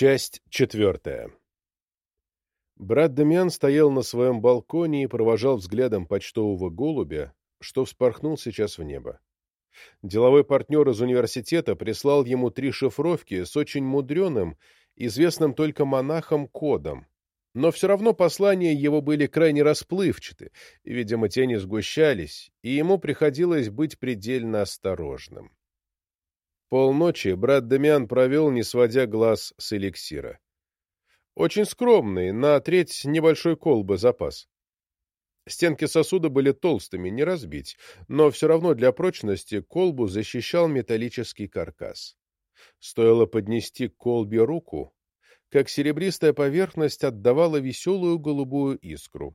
Часть четвертая. Брат Демьян стоял на своем балконе и провожал взглядом почтового голубя, что вспорхнул сейчас в небо. Деловой партнер из университета прислал ему три шифровки с очень мудреным, известным только монахам кодом, но все равно послания его были крайне расплывчаты, и, видимо, тени сгущались, и ему приходилось быть предельно осторожным. Полночи брат Демиан провел, не сводя глаз с эликсира. Очень скромный, на треть небольшой колбы запас. Стенки сосуда были толстыми, не разбить, но все равно для прочности колбу защищал металлический каркас. Стоило поднести к колбе руку, как серебристая поверхность отдавала веселую голубую искру.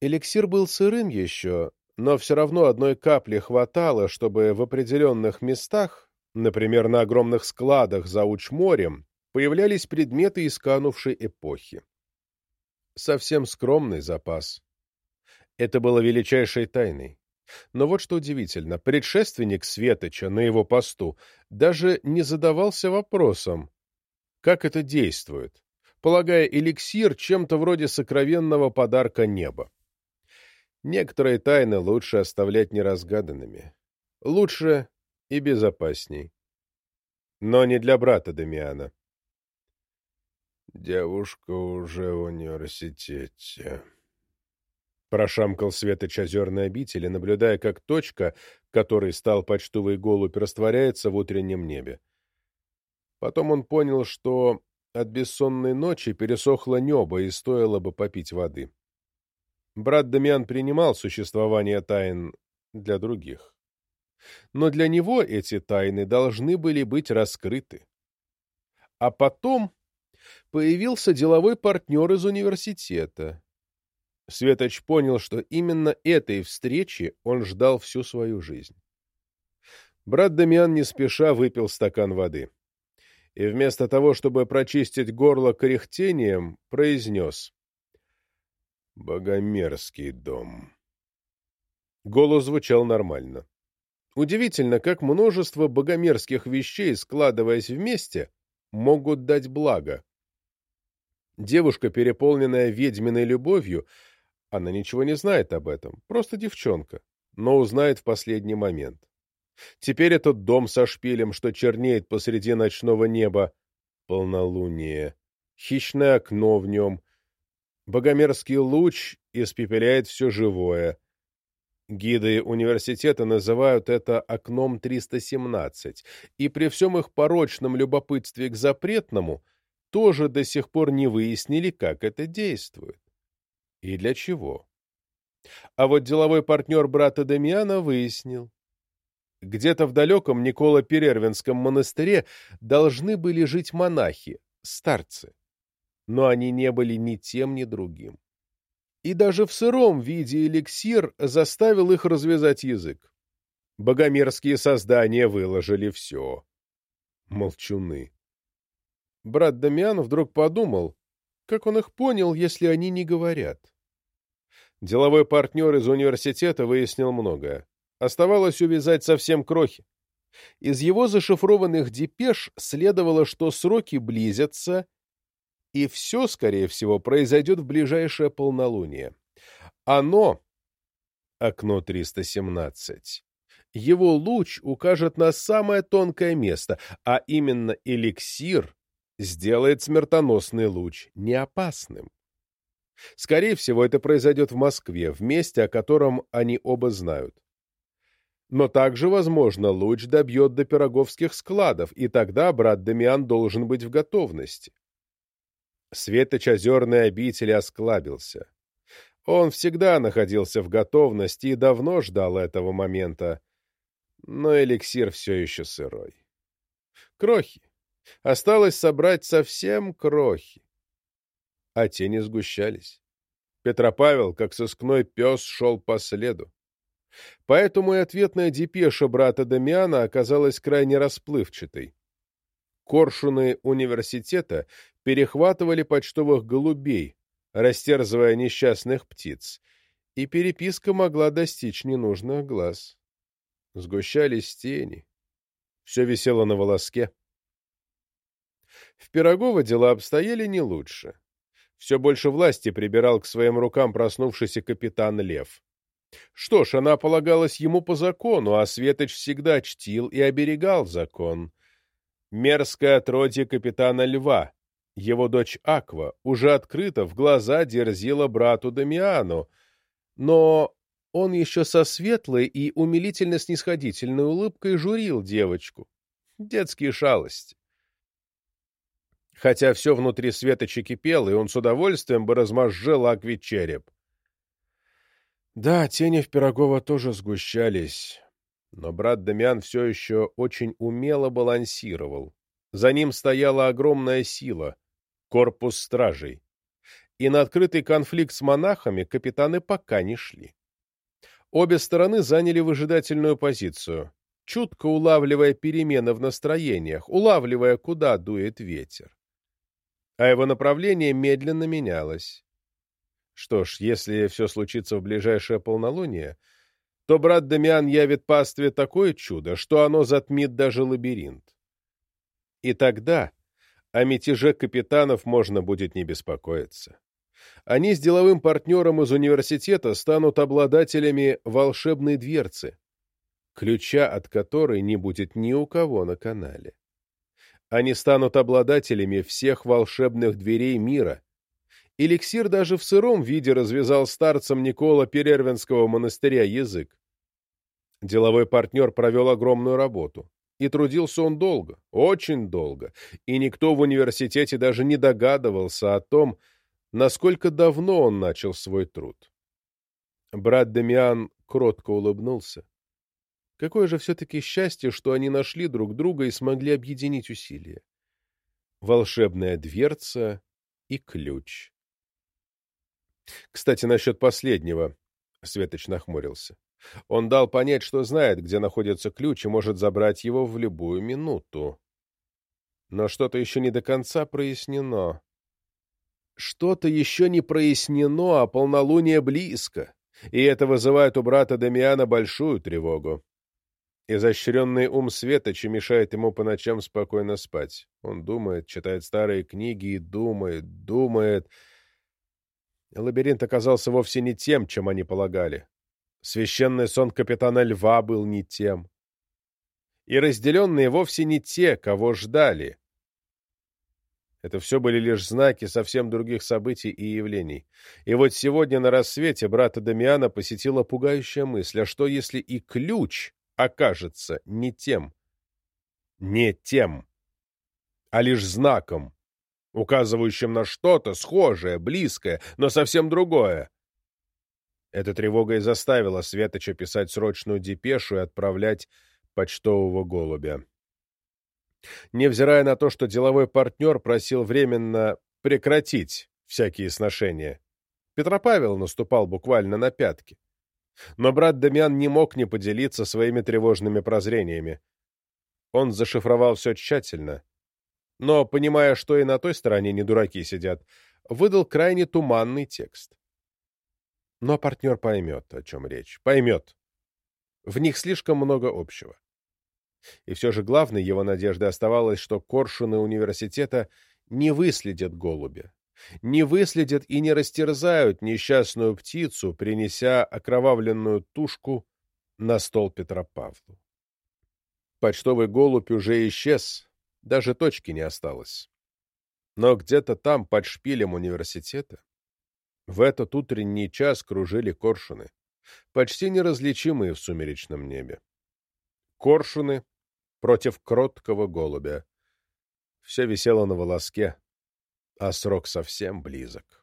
Эликсир был сырым еще, но все равно одной капли хватало, чтобы в определенных местах Например, на огромных складах за Учморем появлялись предметы исканувшей эпохи. Совсем скромный запас. Это было величайшей тайной. Но вот что удивительно, предшественник Светоча на его посту даже не задавался вопросом, как это действует, полагая эликсир чем-то вроде сокровенного подарка неба. Некоторые тайны лучше оставлять неразгаданными. Лучше и безопасней. Но не для брата Дамиана. «Девушка уже в университете», — прошамкал Светоч озерной обители, наблюдая, как точка, которой стал почтовый голубь, растворяется в утреннем небе. Потом он понял, что от бессонной ночи пересохло небо и стоило бы попить воды. Брат Дамиан принимал существование тайн для других но для него эти тайны должны были быть раскрыты. А потом появился деловой партнер из университета. Светоч понял, что именно этой встречи он ждал всю свою жизнь. Брат Дамиан не спеша выпил стакан воды. И вместо того, чтобы прочистить горло кряхтением, произнес «Богомерзкий дом». Голос звучал нормально. Удивительно, как множество богомерзких вещей, складываясь вместе, могут дать благо. Девушка, переполненная ведьминой любовью, она ничего не знает об этом, просто девчонка, но узнает в последний момент. Теперь этот дом со шпилем, что чернеет посреди ночного неба, полнолуние, хищное окно в нем, богомерзкий луч испепеляет все живое — Гиды университета называют это окном 317, и при всем их порочном любопытстве к запретному тоже до сих пор не выяснили, как это действует. И для чего. А вот деловой партнер брата Демьяна выяснил. Где-то в далеком Николо-Перервинском монастыре должны были жить монахи, старцы. Но они не были ни тем, ни другим и даже в сыром виде эликсир заставил их развязать язык. Богомерзкие создания выложили все. Молчуны. Брат Дамиан вдруг подумал, как он их понял, если они не говорят. Деловой партнер из университета выяснил многое. Оставалось увязать совсем крохи. Из его зашифрованных депеш следовало, что сроки близятся, и все, скорее всего, произойдет в ближайшее полнолуние. Оно, окно 317, его луч укажет на самое тонкое место, а именно эликсир сделает смертоносный луч неопасным. Скорее всего, это произойдет в Москве, в месте, о котором они оба знают. Но также, возможно, луч добьет до пироговских складов, и тогда брат Дамиан должен быть в готовности. Светоч озерной обители осклабился. Он всегда находился в готовности и давно ждал этого момента, но эликсир все еще сырой. Крохи. Осталось собрать совсем крохи. А тени сгущались. Петропавел, как сыскной пес, шел по следу. Поэтому и ответная депеша брата Дамиана оказалась крайне расплывчатой. Коршуны университета перехватывали почтовых голубей, растерзывая несчастных птиц, и переписка могла достичь ненужных глаз. Сгущались тени. Все висело на волоске. В Пирогово дела обстояли не лучше. Все больше власти прибирал к своим рукам проснувшийся капитан Лев. Что ж, она полагалась ему по закону, а Светоч всегда чтил и оберегал закон. Мерзкое отродье капитана Льва, его дочь Аква, уже открыто в глаза дерзила брату Дамиану, но он еще со светлой и умилительно-снисходительной улыбкой журил девочку. Детские шалости. Хотя все внутри Светоча кипело, и он с удовольствием бы размозжил Акви череп. Да, тени в Пирогова тоже сгущались, но брат Дамиан все еще очень умело балансировал. За ним стояла огромная сила — корпус стражей. И на открытый конфликт с монахами капитаны пока не шли. Обе стороны заняли выжидательную позицию, чутко улавливая перемены в настроениях, улавливая, куда дует ветер. А его направление медленно менялось. Что ж, если все случится в ближайшее полнолуние, то брат Дамиан явит пастве такое чудо, что оно затмит даже лабиринт. И тогда о мятеже капитанов можно будет не беспокоиться. Они с деловым партнером из университета станут обладателями волшебной дверцы, ключа от которой не будет ни у кого на канале. Они станут обладателями всех волшебных дверей мира, Эликсир даже в сыром виде развязал старцам Никола Перервинского монастыря язык. Деловой партнер провел огромную работу. И трудился он долго, очень долго, и никто в университете даже не догадывался о том, насколько давно он начал свой труд. Брат Демиан кротко улыбнулся. Какое же все-таки счастье, что они нашли друг друга и смогли объединить усилия. Волшебная дверца и ключ. Кстати, насчет последнего. Светоч нахмурился. Он дал понять, что знает, где находится ключ, и может забрать его в любую минуту. Но что-то еще не до конца прояснено. Что-то еще не прояснено, а полнолуние близко, и это вызывает у брата Дамиана большую тревогу. Изощренный ум Светоча мешает ему по ночам спокойно спать. Он думает, читает старые книги и думает, думает... Лабиринт оказался вовсе не тем, чем они полагали. Священный сон капитана Льва был не тем. И разделенные вовсе не те, кого ждали. Это все были лишь знаки совсем других событий и явлений. И вот сегодня на рассвете брата Дамиана посетила пугающая мысль, а что если и ключ окажется не тем? Не тем, а лишь знаком, указывающим на что-то схожее, близкое, но совсем другое. Эта тревога и заставила Светоча писать срочную депешу и отправлять почтового голубя. Невзирая на то, что деловой партнер просил временно прекратить всякие сношения, Петропавел наступал буквально на пятки. Но брат Дамиан не мог не поделиться своими тревожными прозрениями. Он зашифровал все тщательно, но, понимая, что и на той стороне не дураки сидят, выдал крайне туманный текст. Но партнер поймет, о чем речь. Поймет. В них слишком много общего. И все же главной его надеждой оставалось, что коршуны университета не выследят голубя, не выследят и не растерзают несчастную птицу, принеся окровавленную тушку на стол Петропавлу. Почтовый голубь уже исчез, даже точки не осталось. Но где-то там, под шпилем университета, в этот утренний час кружили коршуны, почти неразличимые в сумеречном небе. Коршуны против кроткого голубя. Все висело на волоске, а срок совсем близок.